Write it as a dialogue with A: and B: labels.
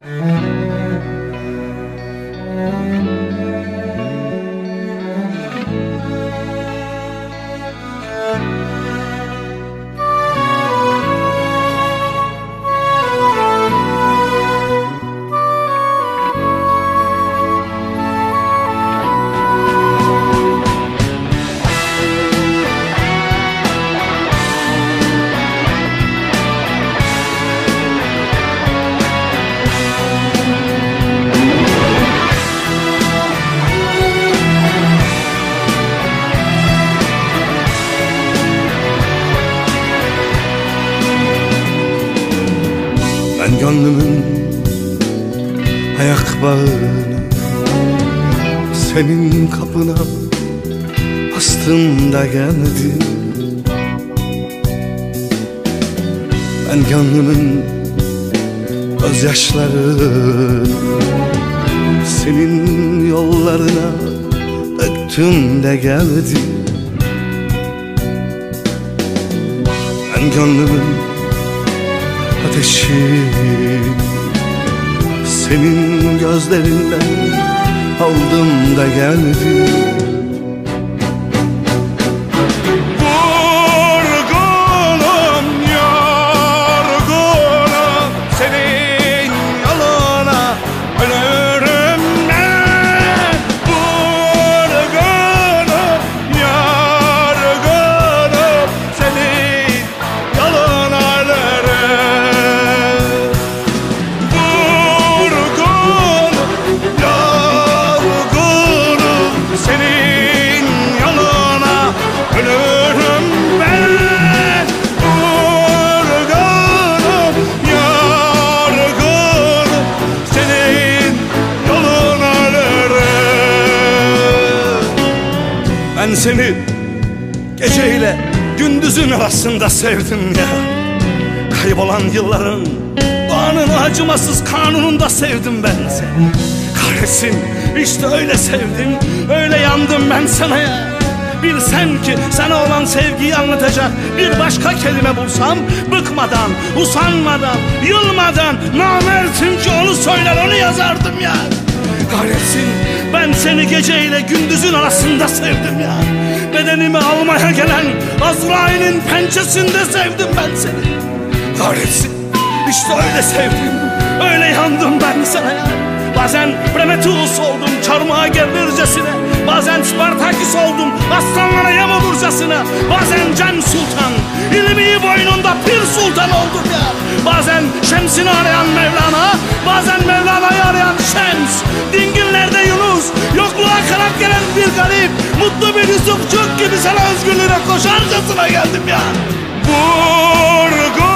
A: Ben gönlümün ayak bağını Senin kapına bastım da geldim Ben gönlümün gözyaşlarını Senin yollarına döktüm de geldim Ben gönlümün ateşi Senin gözlerinden aldım da geldim seni. Geceyle gündüzün arasında sevdim ya. Kaybolan yılların Doğanın acımasız kanununda sevdim ben seni. Kahretsin işte öyle sevdim Öyle yandım ben sana ya. Bilsem ki sana olan sevgiyi anlatacak bir başka kelime bulsam Bıkmadan, usanmadan, yılmadan Namertim ki onu söyler onu yazardım ya Kahretsin. Ben seni geceyle gündüzün arasında sevdim ya. Bedenimi almaya gelen Azrail'in pençesinde sevdim ben seni. Kahretsin. İşte öyle sevdim. Öyle yandım ben sana ya. Bazen Prometheus oldum çarmıha gerilircesine Bazen Spartaküs oldum aslanlara yem olurcasına. Bazen Can Sultan ilmi boynunda Pir Sultan oldum ya. Bazen Şems'ini arayan Mevlana Bazen garip. Mutlu bir Yusufçuk gibi sana özgürlüğüne koşarcasına geldim ya. Vurgun